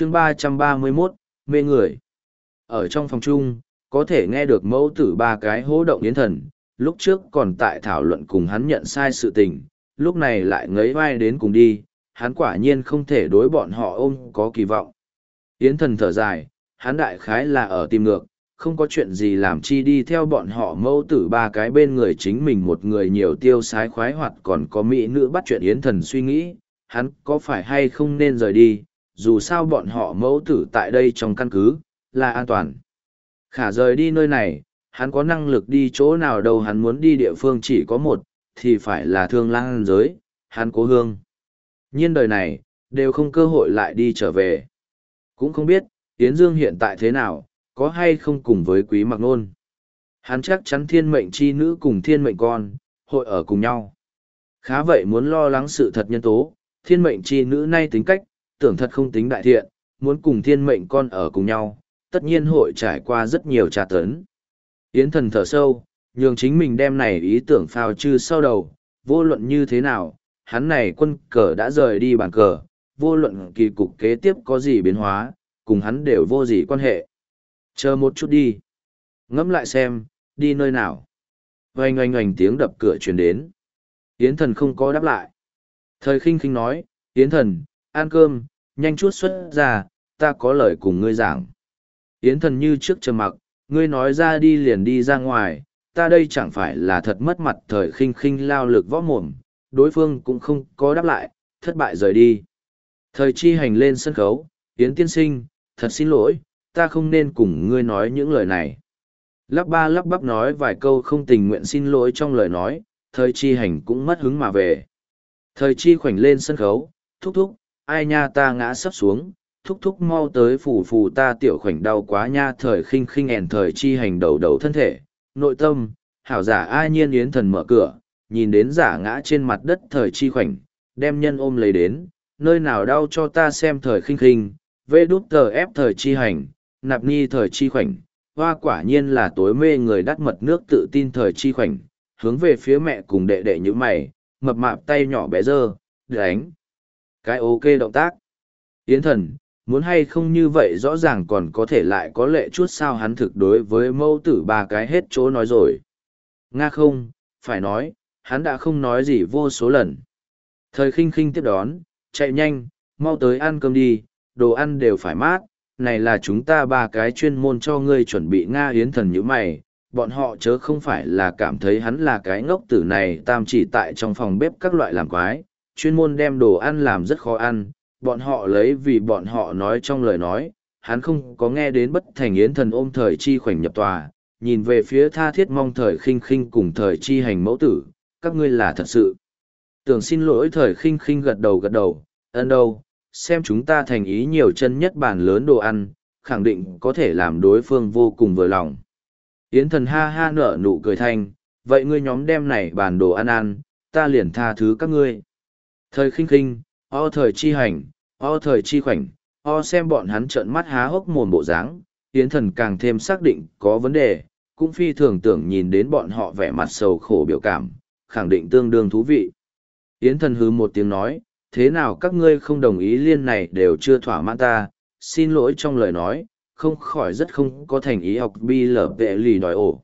chương ba trăm ba mươi mốt, mê người. Ở trong phòng chung, có thể nghe được mẫu tử ba cái hố động yến thần, lúc trước còn tại thảo luận cùng hắn nhận sai sự tình, lúc này lại ngấy vai đến cùng đi, hắn quả nhiên không thể đối bọn họ ôm có kỳ vọng. Yến thần thở dài, hắn đại khái là ở tìm ngược, không có chuyện gì làm chi đi theo bọn họ mẫu tử ba cái bên người chính mình một người nhiều tiêu sái khoái hoạt còn có mỹ nữ bắt chuyện yến thần suy nghĩ, hắn có phải hay không nên rời đi dù sao bọn họ mẫu tử tại đây trong căn cứ là an toàn khả rời đi nơi này hắn có năng lực đi chỗ nào đâu hắn muốn đi địa phương chỉ có một thì phải là thương lang giới hắn cố hương nhiên đời này đều không cơ hội lại đi trở về cũng không biết yến dương hiện tại thế nào có hay không cùng với quý mặc nôn. Hắn chắc chắn thiên mệnh chi nữ cùng thiên mệnh con, hội ở cùng nhau. Khá vậy muốn lo lắng sự thật nhân tố, thiên mệnh chi nữ nay tính cách, tưởng thật không tính đại thiện, muốn cùng thiên mệnh con ở cùng nhau, tất nhiên hội trải qua rất nhiều trà tấn. Yến thần thở sâu, nhường chính mình đem này ý tưởng phao chư sau đầu, vô luận như thế nào, hắn này quân cờ đã rời đi bàn cờ, vô luận kỳ cục kế tiếp có gì biến hóa, cùng hắn đều vô gì quan hệ. Chờ một chút đi. Ngẫm lại xem, đi nơi nào. Oanh oanh oanh tiếng đập cửa truyền đến. Yến thần không có đáp lại. Thời khinh khinh nói, Yến thần, ăn cơm, nhanh chút xuất ra, ta có lời cùng ngươi giảng. Yến thần như trước trầm mặc, ngươi nói ra đi liền đi ra ngoài, ta đây chẳng phải là thật mất mặt thời khinh khinh lao lực võ mồm, đối phương cũng không có đáp lại, thất bại rời đi. Thời chi hành lên sân khấu, Yến tiên sinh, thật xin lỗi, ta không nên cùng ngươi nói những lời này. Lắp ba lắp bắp nói vài câu không tình nguyện xin lỗi trong lời nói, thời chi hành cũng mất hứng mà về. Thời chi khoảnh lên sân khấu, thúc thúc, ai nha ta ngã sắp xuống, thúc thúc mau tới phủ phù ta tiểu khoảnh đau quá nha thời khinh khinh ẻn thời chi hành đầu đầu thân thể, nội tâm, hảo giả ai nhiên yến thần mở cửa, nhìn đến giả ngã trên mặt đất thời chi khoảnh, đem nhân ôm lấy đến, nơi nào đau cho ta xem thời khinh khinh, vê đút tờ ép thời chi hành, nạp ni thời chi khoảnh, hoa quả nhiên là tối mê người đắt mật nước tự tin thời chi khoảnh, hướng về phía mẹ cùng đệ đệ như mày, mập mạp tay nhỏ bé dơ, đánh. Cái ok động tác. Yến thần, muốn hay không như vậy rõ ràng còn có thể lại có lệ chút sao hắn thực đối với mẫu tử ba cái hết chỗ nói rồi. Nga không, phải nói, hắn đã không nói gì vô số lần. Thời khinh khinh tiếp đón, chạy nhanh, mau tới ăn cơm đi, đồ ăn đều phải mát, này là chúng ta ba cái chuyên môn cho ngươi chuẩn bị Nga Yến thần như mày, bọn họ chớ không phải là cảm thấy hắn là cái ngốc tử này tam chỉ tại trong phòng bếp các loại làm quái, chuyên môn đem đồ ăn làm rất khó ăn, bọn họ lấy vì bọn họ nói trong lời nói, hắn không có nghe đến bất thành Yến thần ôm thời chi khoảnh nhập tòa, nhìn về phía tha thiết mong thời khinh khinh cùng thời chi hành mẫu tử, các ngươi là thật sự. Tưởng xin lỗi thời khinh khinh gật đầu gật đầu, ân đâu, xem chúng ta thành ý nhiều chân nhất bản lớn đồ ăn, khẳng định có thể làm đối phương vô cùng vừa lòng. Yến thần ha ha nở nụ cười thanh, vậy ngươi nhóm đem này bàn đồ ăn ăn, ta liền tha thứ các ngươi. Thời khinh khinh, o thời chi hành, o thời chi khoảnh, o xem bọn hắn trợn mắt há hốc mồm bộ dáng, Yến thần càng thêm xác định có vấn đề, cũng phi thường tưởng nhìn đến bọn họ vẻ mặt sầu khổ biểu cảm, khẳng định tương đương thú vị. Yến thần hứ một tiếng nói, thế nào các ngươi không đồng ý liên này đều chưa thỏa mãn ta, xin lỗi trong lời nói, không khỏi rất không có thành ý học bi lở vệ lì đòi ổ.